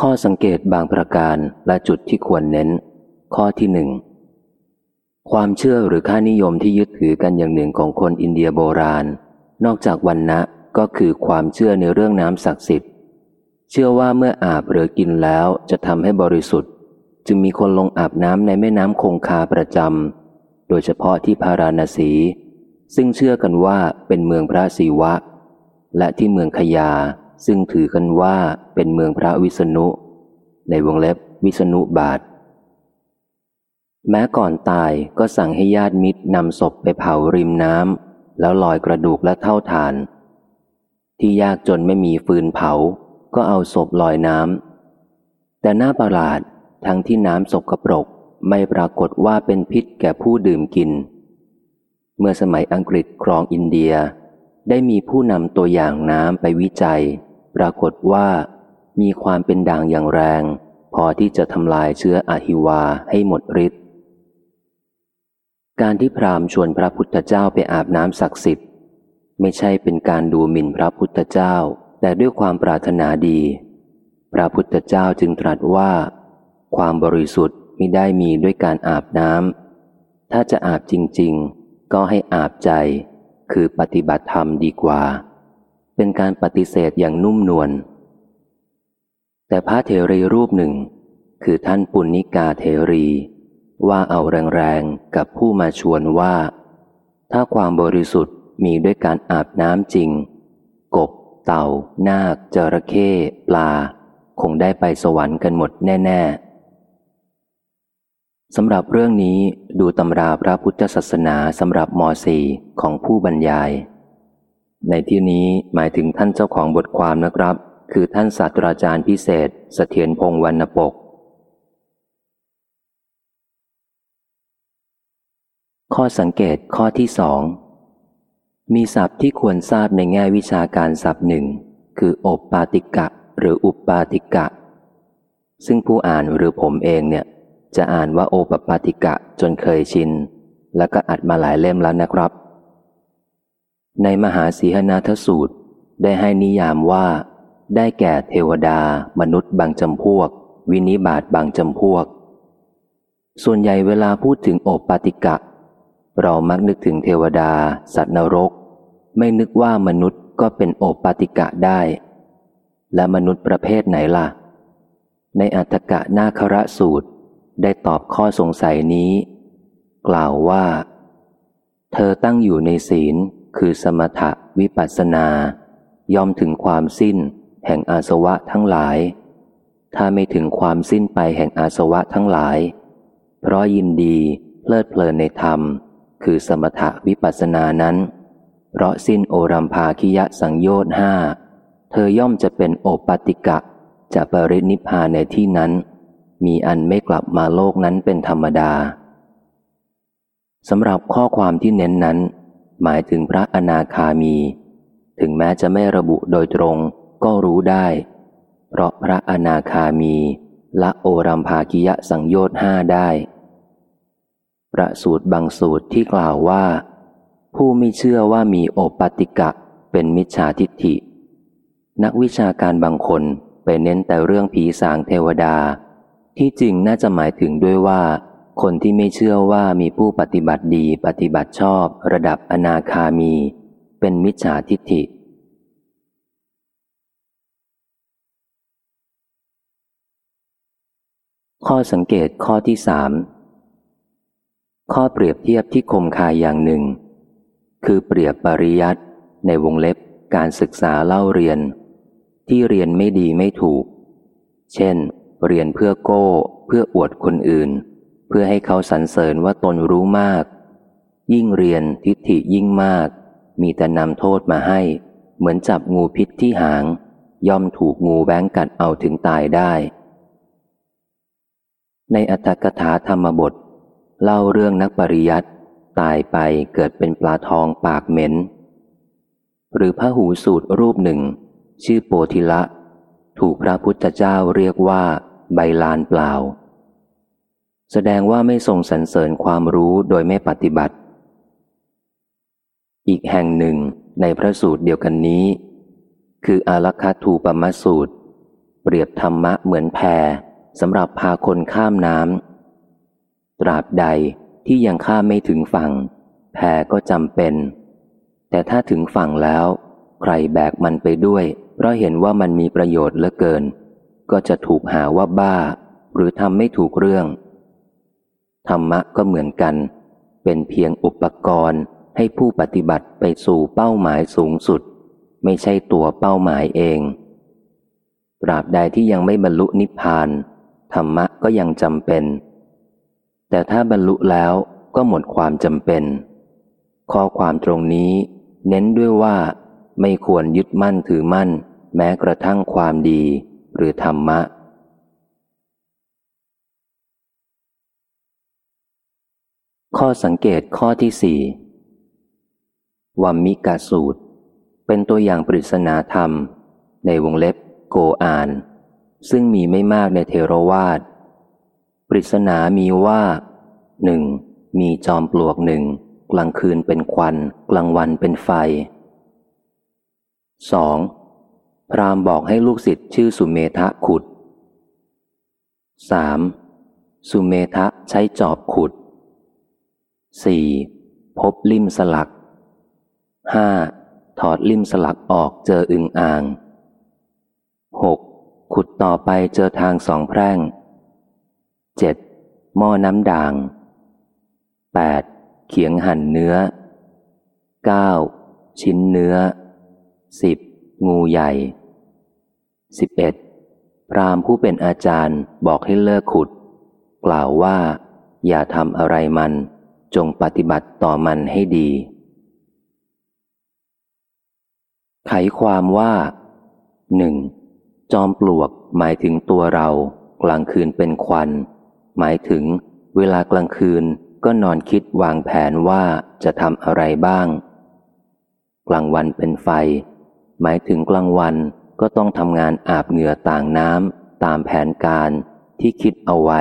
ข้อสังเกตบางประการและจุดที่ควรเน้น ข้อที่หนึ่งความเชื่อหรือค่านิยมที่ยึดถือกันอย่างหนึ่งของคนอินเดียโบราณ นอกจากวันนะก็คือความเชื่อในเรื่องน้ำศักดิ์สิทธิ์ เชื่อว่าเมื่ออาบหรือกินแล้วจะทำให้บริสุทธิ์ จึงมีคนลงอาบน้ำในแม่น้ำคงคาประจำโดยเฉพาะที่พาราณสี ซึ่งเชื่อกันว่าเป็นเมืองพระศิวะ และที่เมืองขยา ซึ่งถือกันว่าเป็นเมืองพระวิษณุ ในวงเล็บวิษณุบาท แม้ก่อนตายก็สั่งให้ญาติมิตรนำศพไปเผาริมน้ำแล้วลอยกระดูกและเท่าฐาน ที่ยากจนไม่มีฟืนเผา ก็เอาศพลอยน้ำแต่หน้าประหลาดทั้งที่น้ำศกกระปรกไม่ปรากฏว่าเป็นพิษแก่ผู้ดื่มกิน เมื่อสมัยอังกฤษครองอินเดียได้มีผู้นำตัวอย่างน้ำไปวิจัย ปรากฏว่า มีความเป็นด่างอย่างแรง พอที่จะทำลายเชื้ออหิวาให้หมดฤทธิ์การที่พราหมณ์ชวนพระพุทธเจ้าไปอาบน้ำศักดิ์สิทธิ์ ไม่ใช่เป็นการดูหมิ่นพระพุทธเจ้า แต่ด้วยความปรารถนาดี พระพุทธเจ้าจึงตรัสว่า ความบริสุทธิ์ไม่ได้มีด้วยการอาบน้ำถ้าจะอาบจริง ๆ ก็ให้อาบใจ คือปฏิบัติธรรมดีกว่า เป็นการปฏิเสธอย่างนุ่มนวล แต่พระเทรีรูปหนึ่ง คือท่านปุณณิกาเทรี ว่าเอาแรงๆกับผู้มาชวนว่า ถ้าความบริสุทธิ์มีด้วยการอาบน้ำจริง กบ เต่า นาค จระเข้ ปลา คงได้ไปสวรรค์กันหมดแน่ ๆสำหรับเรื่องนี้ดูตำราพระพุทธศาสนาสำหรับมสีของผู้บรรยาย ในที่นี้หมายถึงท่านเจ้าของบทความนะครับ คือท่านศาสตราจารย์พิเศษสเสถียรพงศ์วรรณปก ข้อสังเกตข้อที่สองมีศัพท์ที่ควรทราบในแง่วิชาการศัพท์หนึ่งคือโอปาติกะ หรืออุปปาติกะ ซึ่งผู้อ่านหรือผมเองเนี่ย จะอ่านว่าโอปปาติกะจนเคยชิน แล้วก็อัดมาหลายเล่มแล้วนะครับ ในมหาสีหนาทสูตรได้ให้นิยามว่า ได้แก่เทวดา มนุษย์บางจำพวก วินิบาตบางจำพวก ส่วนใหญ่เวลาพูดถึงโอปปาติกะ เรามักนึกถึงเทวดา สัตว์นรก ไม่นึกว่ามนุษย์ก็เป็นโอปปาติกะได้ และมนุษย์ประเภทไหนล่ะ ในอัตถกะนาคระสูตรได้ตอบข้อสงสัยนี้ กล่าวว่า เธอตั้งอยู่ในศีล คือสมถะวิปัสนา ย่อมถึงความสิ้น แห่งอาสวะทั้งหลาย ถ้าไม่ถึงความสิ้นไปแห่งอาสวะทั้งหลาย เพราะยินดีเพลิดเพลินในธรรม คือสมถะวิปัสนานั้น เพราะสิ้นโอรัมภาคิยะสังโยชน์ห้าเธอย่อมจะเป็นโอปติกะจะปรินิพานในที่นั้น มีอันไม่กลับมาโลกนั้นเป็นธรรมดาสำหรับข้อความที่เน้นนั้น หมายถึงพระอนาคามี ถึงแม้จะไม่ระบุโดยตรงก็รู้ได้ เพราะพระอนาคามี ละโอรัมภากิยะสังโยชน์ห้าได้ประสูตรบางสูตรที่กล่าวว่า ผู้ไม่เชื่อว่ามีโอปติกะเป็นมิจฉาทิฏฐิ นักวิชาการบางคนไปเน้นแต่เรื่องผีสางเทวดา ที่จริงน่าจะหมายถึงด้วยว่า คนที่ไม่เชื่อว่ามีผู้ปฏิบัติดีปฏิบัติชอบ ระดับอนาคามี เป็นมิจฉาทิฏฐิ ข้อสังเกตข้อที่สามข้อเปรียบเทียบที่คมคายอย่างหนึ่ง คือเปรียบปริยัติในวงเล็บการศึกษาเล่าเรียน ที่เรียนไม่ดีไม่ถูก เช่น เรียนเพื่อโก้ เพื่ออวดคนอื่น พื่อให้เขาสรรเสริญว่าตนรู้มาก ยิ่งเรียนทิฏฐิยิ่งมาก มีแต่นำโทษมาให้ เหมือนจับงูพิษที่หาง ย่อมถูกงูแบงกัดเอาถึงตายได้ ในอัตถกถาธรรมบท เล่าเรื่องนักปริยัติตายไปเกิดเป็นปลาทองปากเหม็น หรือพระหูสูตรรูปหนึ่ง ชื่อโปธิละ ถูกพระพุทธเจ้าเรียกว่า ใบลานเปล่า แสดงว่าไม่ทรงสรรเสริญความรู้โดยไม่ปฏิบัติ อีกแห่งหนึ่งในพระสูตรเดียวกันนี้ คืออารักขาถูปมสูตร เปรียบธรรมะเหมือนแพสำหรับพาคนข้ามน้ำตราบใดที่ยังข้ามไม่ถึงฝั่ง แพก็จำเป็น แต่ถ้าถึงฝั่งแล้ว ใครแบกมันไปด้วย เพราะเห็นว่ามันมีประโยชน์เหลือเกิน ก็จะถูกหาว่าบ้า หรือทำไม่ถูกเรื่อง ธรรมะก็เหมือนกัน เป็นเพียงอุปกรณ์ให้ผู้ปฏิบัติไปสู่เป้าหมายสูงสุด ไม่ใช่ตัวเป้าหมายเองตราบใดที่ยังไม่บรรลุนิพพาน ธรรมะก็ยังจำเป็น แต่ถ้าบรรลุแล้วก็หมดความจำเป็น ข้อความตรงนี้ เน้นด้วยว่า ไม่ควรยึดมั่นถือมั่น แม้กระทั่งความดี หรือธรรมะ ข้อสังเกตข้อที่สี่วัมมิกาสูตร เป็นตัวอย่างปริศนาธรรม ในวงเล็บโกอาน ซึ่งมีไม่มากในเทรวาสปริศนามีว่าหนึ่งมีจอมปลวกหนึ่งกลางคืนเป็นควัน กลางวันเป็นไฟสองพรามบอกให้ลูกศิษย์ชื่อสุเมทะขุดสามสุเมทะใช้จอบขุด สี่พบลิ่มสลักห้าถอดลิ่มสลักออกเจออึงอ่างหกขุดต่อไปเจอทางสองแพร่งเจ็ดหม้อน้ำด่างแปดเขียงหั่นเนื้อเก้าชิ้นเนื้อสิบงูใหญ่สิบเอ็ดพรามผู้เป็นอาจารย์บอกให้เลิกขุด กล่าวว่า อย่าทำอะไรมัน จงปฏิบัติต่อมันให้ดี ไขความว่าหนึ่งจอมปลวกหมายถึงตัวเรา กลางคืนเป็นควัน หมายถึง เวลากลางคืนก็นอนคิดวางแผนว่าจะทำอะไรบ้าง กลางวันเป็นไฟ หมายถึงกลางวันก็ต้องทำงานอาบเหงื่อต่างน้ำตามแผนการที่คิดเอาไว้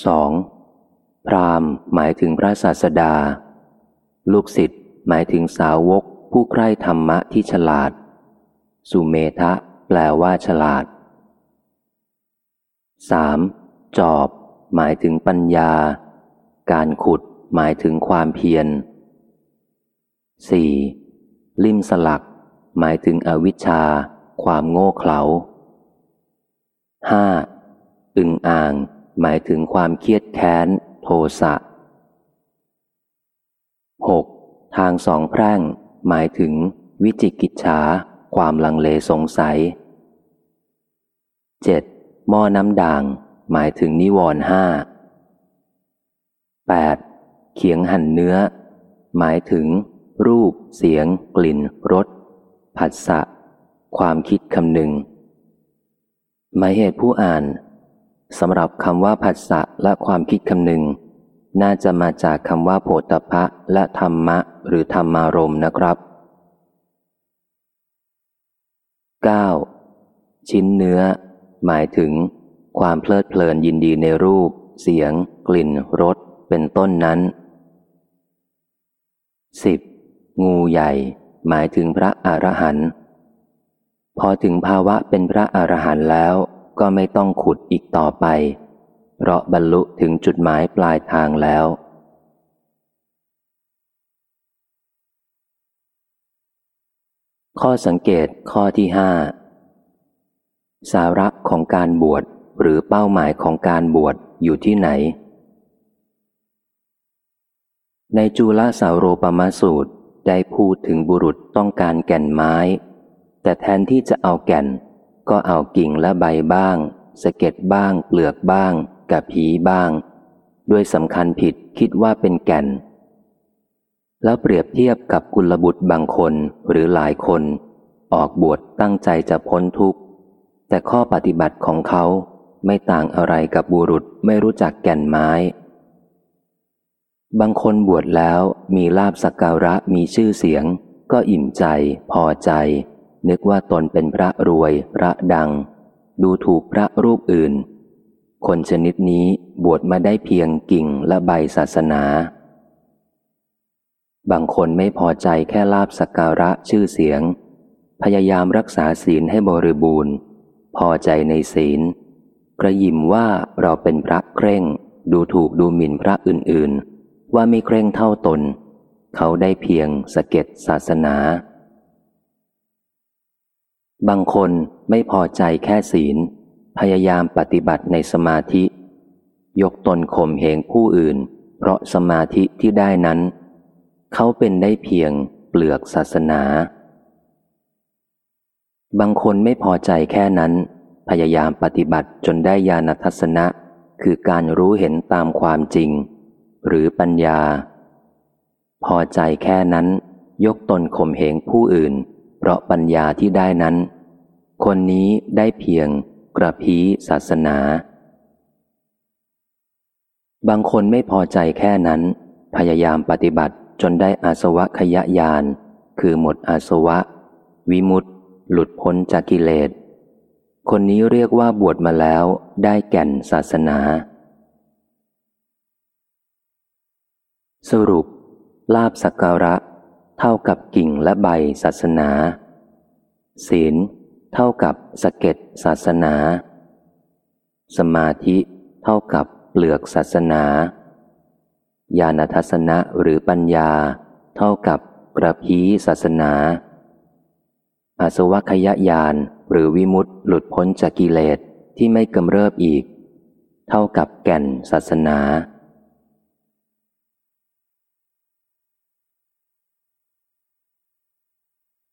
2. พรามหมายถึงพระศาสดา ลูกศิษย์หมายถึงสาวกผู้ใคร่ธรรมะที่ฉลาด สุเมทะ แปลว่าฉลาด 3. จอบ หมายถึงปัญญา การขุดหมายถึงความเพียร 4. ลิมสลัก หมายถึงอวิชชา ความโง่เขลา 5. อึงอ่าง หมายถึงความเครียดแค้น โทสะ 6. ทางสองแพร่ง หมายถึง วิจิกิจฉา ความลังเลสงสัย 7. หม้อน้ำด่าง หมายถึงนิวรห้า 8. เขียงหั่นเนื้อ หมายถึง รูป เสียง กลิ่น รส ผัสสะ ความคิดคำหนึ่งหมายเหตุผู้อ่าน สำหรับคำว่าผัสสะและความคิดคำหนึ่ง น่าจะมาจากคำว่าโพธพะและธรรมะ หรือธรรมารมนะครับ 9. ชิ้นเนื้อ หมายถึง ความเพลิดเพลินยินดีในรูป เสียง กลิ่นรสเป็นต้นนั้น 10. งูใหญ่ หมายถึงพระอรหันต์พอถึงภาวะเป็นพระอรหันต์แล้ว ก็ไม่ต้องขุดอีกต่อไป เพราะบรรลุถึงจุดหมายปลายทางแล้ว ข้อสังเกตข้อที่ห้าสาระของการบวชหรือเป้าหมายของการบวชอยู่ที่ไหน ในจุลสาวโรปมาสูตรได้พูดถึงบุรุษต้องการแก่นไม้ แต่แทนที่จะเอาแก่น ก็เอากิ่งและใบบ้างสะเก็ดบ้าง เปลือกบ้างกับผีบ้าง ด้วยสำคัญผิดคิดว่าเป็นแก่น แล้วเปรียบเทียบกับกุลบุตรบางคนหรือหลายคน ออกบวชตั้งใจจะพ้นทุกข์ แต่ข้อปฏิบัติของเขาไม่ต่างอะไรกับบุรุษไม่รู้จักแก่นไม้ บางคนบวชแล้วมีลาบสักการะมีชื่อเสียง ก็อิ่มใจ พอใจ นึกว่าตนเป็นพระรวย พระดัง ดูถูกพระรูปอื่น คนชนิดนี้บวชมาได้เพียงกิ่งและใบศาสนา บางคนไม่พอใจแค่ลาบสักการะชื่อเสียง พยายามรักษาศีลให้บริบูรณ์ พอใจในศีล กระยิมว่าเราเป็นพระเคร่ง ดูถูกดูหมิ่นพระอื่นๆ ว่าไม่เคร่งเท่าตน เขาได้เพียงสะเก็ดศาสนา บางคนไม่พอใจแค่ศีล พยายามปฏิบัติในสมาธิ ยกตนข่มเหงผู้อื่น เพราะสมาธิที่ได้นั้น เขาเป็นได้เพียงเปลือกศาสนา บางคนไม่พอใจแค่นั้น พยายามปฏิบัติจนได้ญาณทัศนะ คือการรู้เห็นตามความจริง หรือปัญญา พอใจแค่นั้น ยกตนข่มเหงผู้อื่น เพราะปัญญาที่ได้นั้น คนนี้ได้เพียงกระพีศาสนา บางคนไม่พอใจแค่นั้น พยายามปฏิบัติจนได้อาสวะขยะยาน คือหมดอาสวะ วิมุตติหลุดพ้นจากกิเลส คนนี้เรียกว่าบวชมาแล้วได้แก่นศาสนา สรุป ลาบสักการะ เท่ากับกิ่งและใบศาสนา ศีล เท่ากับสะเก็ดศาสนา สมาธิเท่ากับเปลือกศาสนา ญาณทัศนะหรือปัญญา เท่ากับกระพีศาสนาอาสวัคยญาณหรือวิมุตติหลุดพ้นจากกิเลสที่ไม่กำเริบอีก เท่ากับแก่นศาสนา